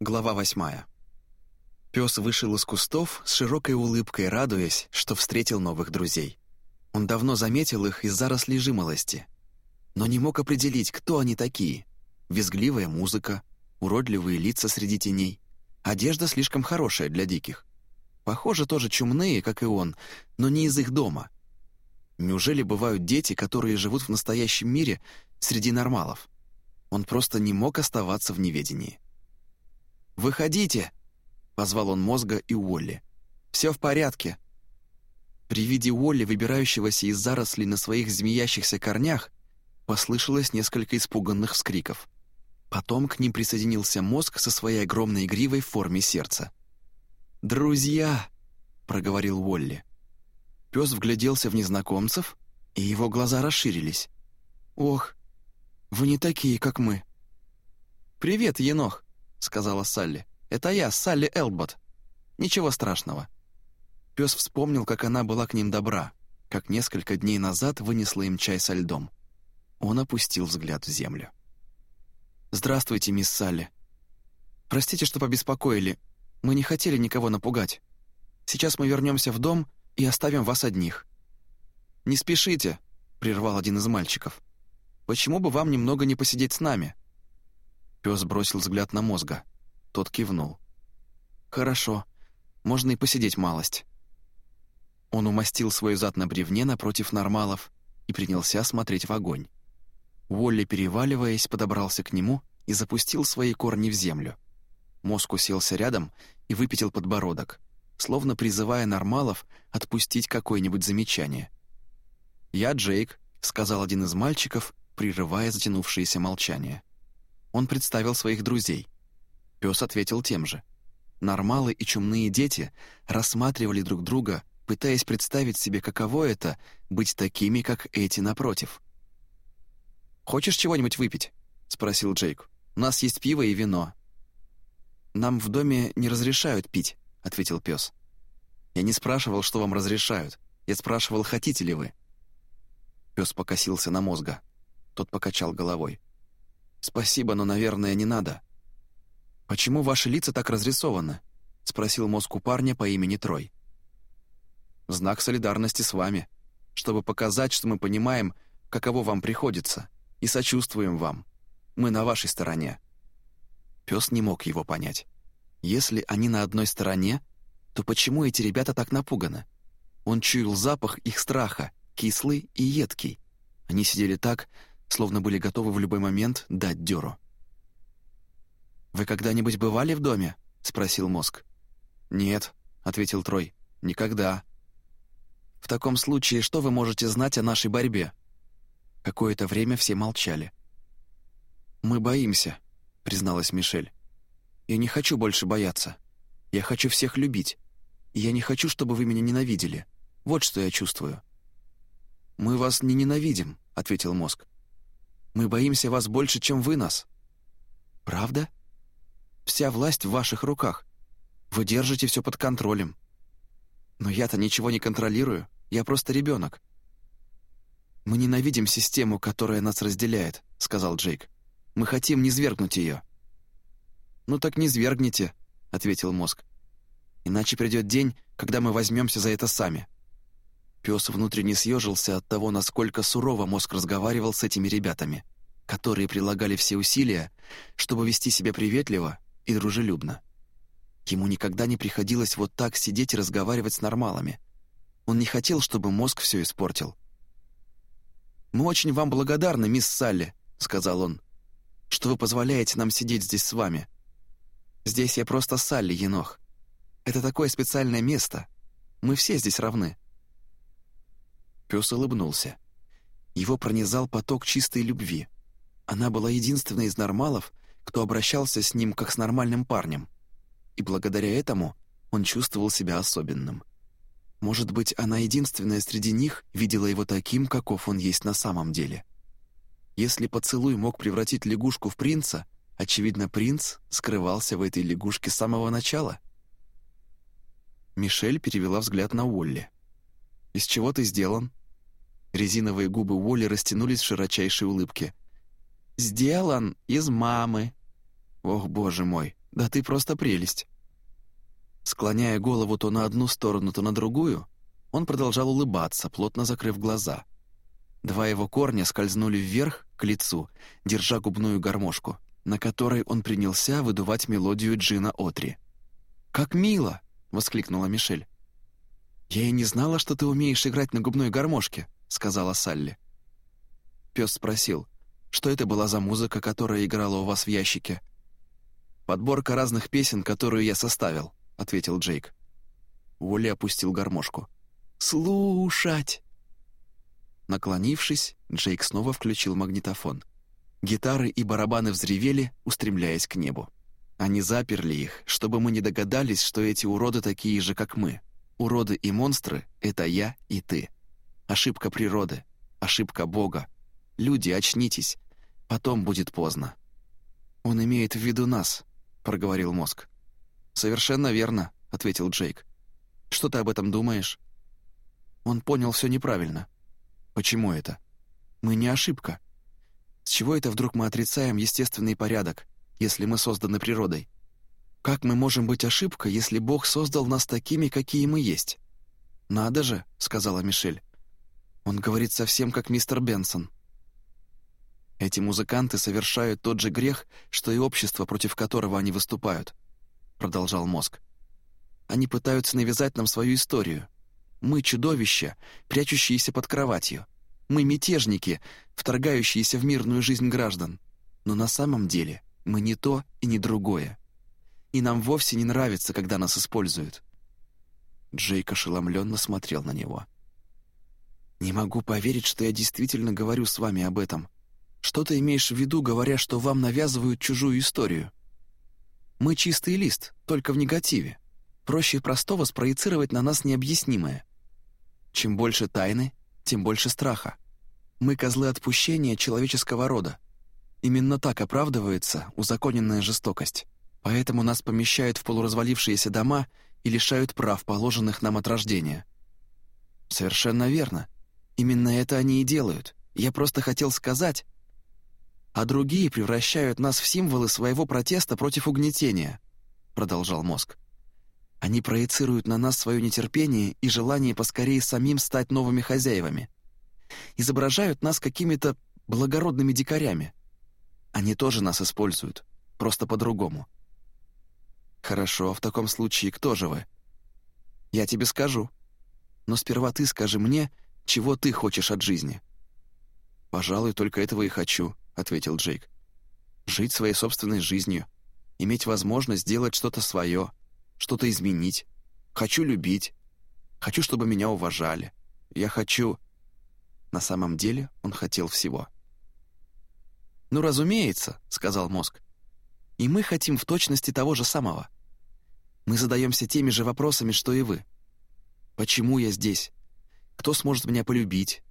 Глава восьмая. Пес вышел из кустов с широкой улыбкой, радуясь, что встретил новых друзей. Он давно заметил их из зарослей жимолости, но не мог определить, кто они такие. Визгливая музыка, уродливые лица среди теней, одежда слишком хорошая для диких. Похоже, тоже чумные, как и он, но не из их дома. Неужели бывают дети, которые живут в настоящем мире среди нормалов? Он просто не мог оставаться в неведении. «Выходите!» — позвал он мозга и Уолли. «Все в порядке!» При виде Уолли, выбирающегося из зарослей на своих змеящихся корнях, послышалось несколько испуганных вскриков. Потом к ним присоединился мозг со своей огромной гривой в форме сердца. «Друзья!» — проговорил Уолли. Пес вгляделся в незнакомцев, и его глаза расширились. «Ох, вы не такие, как мы!» «Привет, енох!» — сказала Салли. «Это я, Салли Элбот. Ничего страшного». Пес вспомнил, как она была к ним добра, как несколько дней назад вынесла им чай со льдом. Он опустил взгляд в землю. «Здравствуйте, мисс Салли. Простите, что побеспокоили. Мы не хотели никого напугать. Сейчас мы вернемся в дом и оставим вас одних». «Не спешите», — прервал один из мальчиков. «Почему бы вам немного не посидеть с нами?» Пес бросил взгляд на мозга. Тот кивнул. «Хорошо. Можно и посидеть малость». Он умастил свой зад на бревне напротив нормалов и принялся смотреть в огонь. Уолли, переваливаясь, подобрался к нему и запустил свои корни в землю. Мозг уселся рядом и выпятил подбородок, словно призывая нормалов отпустить какое-нибудь замечание. «Я Джейк», — сказал один из мальчиков, прерывая затянувшееся молчание. Он представил своих друзей. Пес ответил тем же. Нормалы и чумные дети рассматривали друг друга, пытаясь представить себе, каково это — быть такими, как эти напротив. «Хочешь чего-нибудь выпить?» — спросил Джейк. «У нас есть пиво и вино». «Нам в доме не разрешают пить», — ответил пес. «Я не спрашивал, что вам разрешают. Я спрашивал, хотите ли вы». Пес покосился на мозга. Тот покачал головой. «Спасибо, но, наверное, не надо». «Почему ваши лица так разрисованы?» — спросил мозг у парня по имени Трой. «Знак солидарности с вами, чтобы показать, что мы понимаем, каково вам приходится, и сочувствуем вам. Мы на вашей стороне». Пес не мог его понять. Если они на одной стороне, то почему эти ребята так напуганы? Он чуял запах их страха, кислый и едкий. Они сидели так, словно были готовы в любой момент дать дёру. «Вы когда-нибудь бывали в доме?» — спросил мозг. «Нет», — ответил Трой, — «никогда». «В таком случае, что вы можете знать о нашей борьбе?» Какое-то время все молчали. «Мы боимся», — призналась Мишель. «Я не хочу больше бояться. Я хочу всех любить. И я не хочу, чтобы вы меня ненавидели. Вот что я чувствую». «Мы вас не ненавидим», — ответил мозг. Мы боимся вас больше, чем вы нас». «Правда? Вся власть в ваших руках. Вы держите все под контролем. Но я-то ничего не контролирую, я просто ребенок. «Мы ненавидим систему, которая нас разделяет», — сказал Джейк. «Мы хотим низвергнуть ее». «Ну так низвергните», — ответил мозг. «Иначе придет день, когда мы возьмемся за это сами». Пес внутренне съежился от того, насколько сурово мозг разговаривал с этими ребятами, которые прилагали все усилия, чтобы вести себя приветливо и дружелюбно. Ему никогда не приходилось вот так сидеть и разговаривать с нормалами. Он не хотел, чтобы мозг все испортил. «Мы очень вам благодарны, мисс Салли», — сказал он, «что вы позволяете нам сидеть здесь с вами. Здесь я просто Салли, енох. Это такое специальное место. Мы все здесь равны». Пес улыбнулся. Его пронизал поток чистой любви. Она была единственной из нормалов, кто обращался с ним как с нормальным парнем. И благодаря этому он чувствовал себя особенным. Может быть, она единственная среди них видела его таким, каков он есть на самом деле. Если поцелуй мог превратить лягушку в принца, очевидно, принц скрывался в этой лягушке с самого начала. Мишель перевела взгляд на Уолли. «Из чего ты сделан?» Резиновые губы Уолли растянулись в широчайшей улыбке. «Сделан из мамы». «Ох, боже мой!» Да ты просто прелесть!» Склоняя голову то на одну сторону, то на другую, он продолжал улыбаться, плотно закрыв глаза. Два его корня скользнули вверх, к лицу, держа губную гармошку, на которой он принялся выдувать мелодию Джина Отри. «Как мило!» — воскликнула Мишель. «Я и не знала, что ты умеешь играть на губной гармошке», — сказала Салли. Пес спросил, что это была за музыка, которая играла у вас в ящике. «Подборка разных песен, которую я составил», — ответил Джейк. Уолли опустил гармошку. «Слушать!» Наклонившись, Джейк снова включил магнитофон. Гитары и барабаны взревели, устремляясь к небу. Они заперли их, чтобы мы не догадались, что эти уроды такие же, как мы. Уроды и монстры — это я и ты. Ошибка природы, ошибка Бога. Люди, очнитесь, потом будет поздно. «Он имеет в виду нас», — проговорил мозг. «Совершенно верно», — ответил Джейк. «Что ты об этом думаешь?» Он понял все неправильно. «Почему это? Мы не ошибка. С чего это вдруг мы отрицаем естественный порядок, если мы созданы природой? Как мы можем быть ошибкой, если Бог создал нас такими, какие мы есть?» «Надо же», — сказала Мишель. «Он говорит совсем как мистер Бенсон». «Эти музыканты совершают тот же грех, что и общество, против которого они выступают», — продолжал мозг. «Они пытаются навязать нам свою историю. Мы — чудовища, прячущиеся под кроватью. Мы — мятежники, вторгающиеся в мирную жизнь граждан. Но на самом деле мы не то и не другое и нам вовсе не нравится, когда нас используют». Джейк ошеломленно смотрел на него. «Не могу поверить, что я действительно говорю с вами об этом. Что ты имеешь в виду, говоря, что вам навязывают чужую историю? Мы чистый лист, только в негативе. Проще простого спроецировать на нас необъяснимое. Чем больше тайны, тем больше страха. Мы козлы отпущения человеческого рода. Именно так оправдывается узаконенная жестокость. Поэтому нас помещают в полуразвалившиеся дома и лишают прав, положенных нам от рождения». «Совершенно верно. Именно это они и делают. Я просто хотел сказать...» «А другие превращают нас в символы своего протеста против угнетения», — продолжал мозг. «Они проецируют на нас свое нетерпение и желание поскорее самим стать новыми хозяевами. Изображают нас какими-то благородными дикарями. Они тоже нас используют, просто по-другому. «Хорошо, в таком случае кто же вы?» «Я тебе скажу. Но сперва ты скажи мне, чего ты хочешь от жизни». «Пожалуй, только этого и хочу», — ответил Джейк. «Жить своей собственной жизнью, иметь возможность сделать что-то свое, что-то изменить. Хочу любить. Хочу, чтобы меня уважали. Я хочу...» На самом деле он хотел всего. «Ну, разумеется», — сказал мозг. «И мы хотим в точности того же самого. Мы задаемся теми же вопросами, что и вы. Почему я здесь? Кто сможет меня полюбить?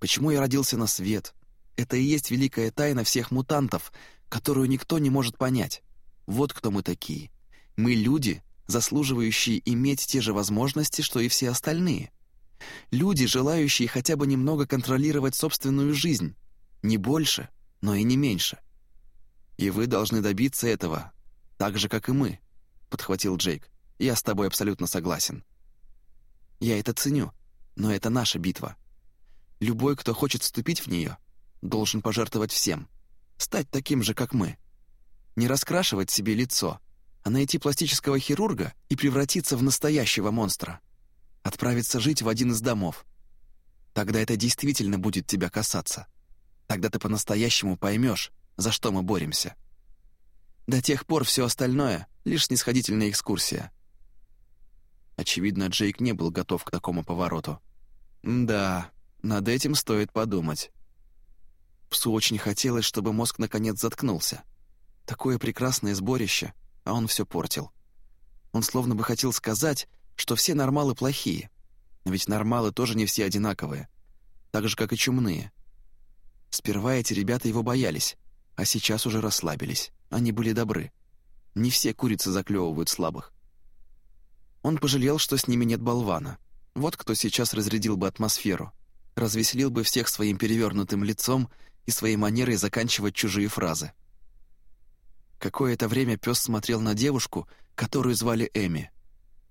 Почему я родился на свет? Это и есть великая тайна всех мутантов, которую никто не может понять. Вот кто мы такие. Мы люди, заслуживающие иметь те же возможности, что и все остальные. Люди, желающие хотя бы немного контролировать собственную жизнь. Не больше, но и не меньше. И вы должны добиться этого, так же, как и мы. — подхватил Джейк. «Я с тобой абсолютно согласен. Я это ценю, но это наша битва. Любой, кто хочет вступить в нее, должен пожертвовать всем, стать таким же, как мы. Не раскрашивать себе лицо, а найти пластического хирурга и превратиться в настоящего монстра. Отправиться жить в один из домов. Тогда это действительно будет тебя касаться. Тогда ты по-настоящему поймешь, за что мы боремся». До тех пор все остальное — лишь снисходительная экскурсия. Очевидно, Джейк не был готов к такому повороту. Да, над этим стоит подумать. Псу очень хотелось, чтобы мозг наконец заткнулся. Такое прекрасное сборище, а он все портил. Он словно бы хотел сказать, что все нормалы плохие. Ведь нормалы тоже не все одинаковые. Так же, как и чумные. Сперва эти ребята его боялись, а сейчас уже расслабились. Они были добры. Не все курицы заклевывают слабых. Он пожалел, что с ними нет болвана. Вот кто сейчас разрядил бы атмосферу, развеселил бы всех своим перевернутым лицом и своей манерой заканчивать чужие фразы. Какое-то время пес смотрел на девушку, которую звали Эми.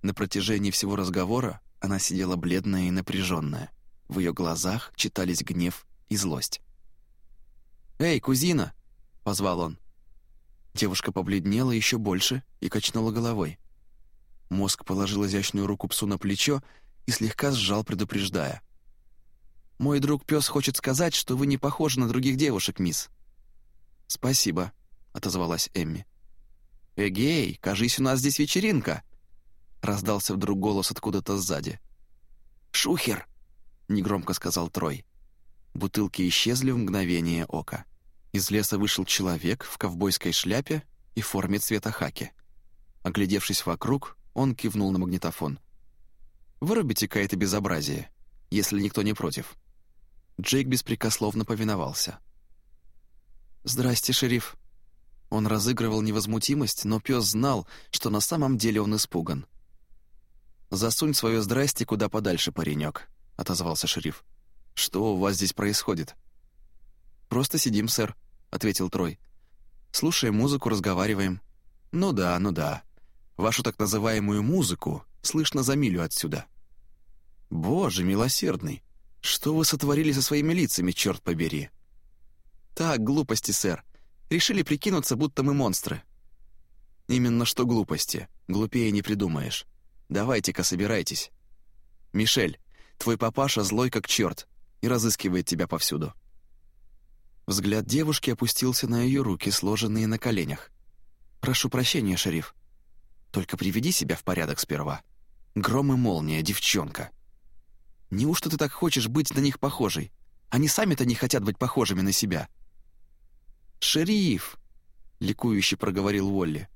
На протяжении всего разговора она сидела бледная и напряженная. В ее глазах читались гнев и злость. «Эй, кузина!» — позвал он. Девушка побледнела еще больше и качнула головой. Мозг положил изящную руку псу на плечо и слегка сжал, предупреждая. «Мой друг-пес хочет сказать, что вы не похожи на других девушек, мисс». «Спасибо», — отозвалась Эмми. «Эгей, кажись, у нас здесь вечеринка!» Раздался вдруг голос откуда-то сзади. «Шухер!» — негромко сказал Трой. Бутылки исчезли в мгновение ока. Из леса вышел человек в ковбойской шляпе и форме цвета хаки. Оглядевшись вокруг, он кивнул на магнитофон. «Вырубите-ка это безобразие, если никто не против». Джейк беспрекословно повиновался. «Здрасте, шериф». Он разыгрывал невозмутимость, но пес знал, что на самом деле он испуган. «Засунь свое «здрасте» куда подальше, паренек», — отозвался шериф. «Что у вас здесь происходит?» «Просто сидим, сэр», — ответил Трой. «Слушаем музыку, разговариваем». «Ну да, ну да. Вашу так называемую музыку слышно за милю отсюда». «Боже милосердный! Что вы сотворили со своими лицами, черт побери?» «Так, глупости, сэр. Решили прикинуться, будто мы монстры». «Именно что глупости. Глупее не придумаешь. Давайте-ка собирайтесь. Мишель, твой папаша злой как черт и разыскивает тебя повсюду». Взгляд девушки опустился на ее руки, сложенные на коленях. «Прошу прощения, шериф. Только приведи себя в порядок сперва. Гром и молния, девчонка. Неужто ты так хочешь быть на них похожей? Они сами-то не хотят быть похожими на себя». «Шериф!» — ликующе проговорил Уолли.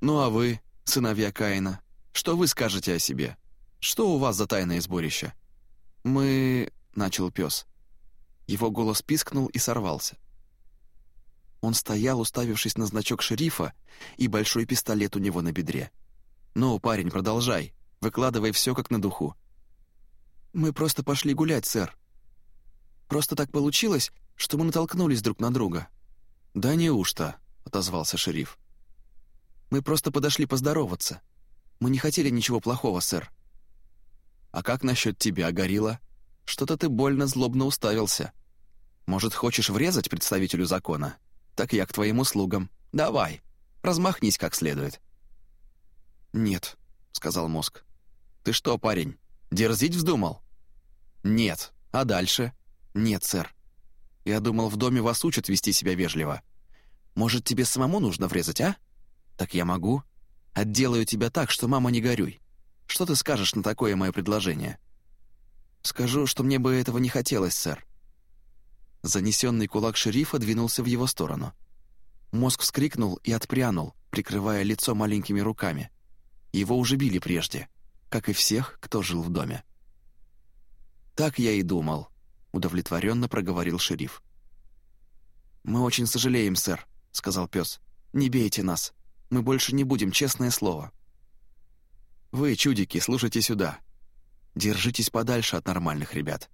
«Ну а вы, сыновья Каина, что вы скажете о себе? Что у вас за тайное сборище?» «Мы...» — начал пес. Его голос пискнул и сорвался. Он стоял, уставившись на значок шерифа и большой пистолет у него на бедре. «Ну, парень, продолжай. Выкладывай все как на духу». «Мы просто пошли гулять, сэр. Просто так получилось, что мы натолкнулись друг на друга». «Да неужто?» — отозвался шериф. «Мы просто подошли поздороваться. Мы не хотели ничего плохого, сэр». «А как насчет тебя, горилла? Что-то ты больно злобно уставился. Может, хочешь врезать представителю закона? Так я к твоим услугам. Давай, размахнись как следует». «Нет», — сказал мозг. «Ты что, парень, дерзить вздумал?» «Нет. А дальше?» «Нет, сэр. Я думал, в доме вас учат вести себя вежливо. Может, тебе самому нужно врезать, а? Так я могу. Отделаю тебя так, что мама не горюй. Что ты скажешь на такое мое предложение?» «Скажу, что мне бы этого не хотелось, сэр». Занесенный кулак шерифа двинулся в его сторону. Мозг вскрикнул и отпрянул, прикрывая лицо маленькими руками. Его уже били прежде, как и всех, кто жил в доме. «Так я и думал», — удовлетворенно проговорил шериф. «Мы очень сожалеем, сэр», — сказал пес. «Не бейте нас. Мы больше не будем, честное слово». «Вы, чудики, слушайте сюда. Держитесь подальше от нормальных ребят.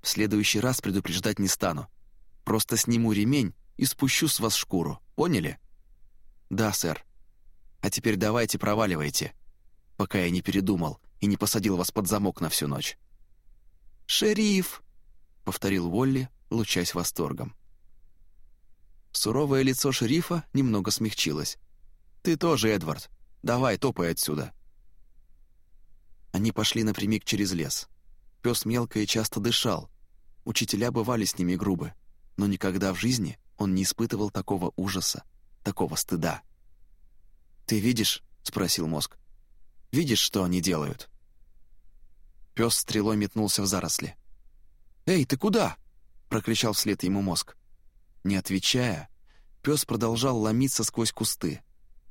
В следующий раз предупреждать не стану. Просто сниму ремень и спущу с вас шкуру. Поняли?» «Да, сэр. А теперь давайте проваливайте, пока я не передумал и не посадил вас под замок на всю ночь». «Шериф!» — повторил Волли, лучась восторгом. Суровое лицо шерифа немного смягчилось. «Ты тоже, Эдвард. Давай, топай отсюда». Они пошли напрямик через лес. Пес мелко и часто дышал. Учителя бывали с ними грубы, но никогда в жизни он не испытывал такого ужаса, такого стыда. «Ты видишь?» — спросил мозг. «Видишь, что они делают?» Пес стрелой метнулся в заросли. «Эй, ты куда?» — прокричал вслед ему мозг. Не отвечая, пес продолжал ломиться сквозь кусты.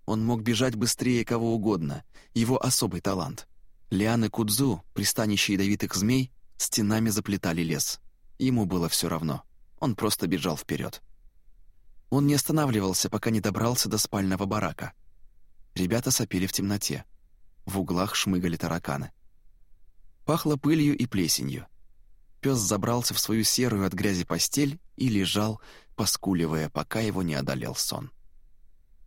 Он мог бежать быстрее кого угодно, его особый талант. Лианы Кудзу, пристанище ядовитых змей, стенами заплетали лес. Ему было все равно. Он просто бежал вперед. Он не останавливался, пока не добрался до спального барака. Ребята сопели в темноте. В углах шмыгали тараканы. Пахло пылью и плесенью. Пес забрался в свою серую от грязи постель и лежал, поскуливая, пока его не одолел сон.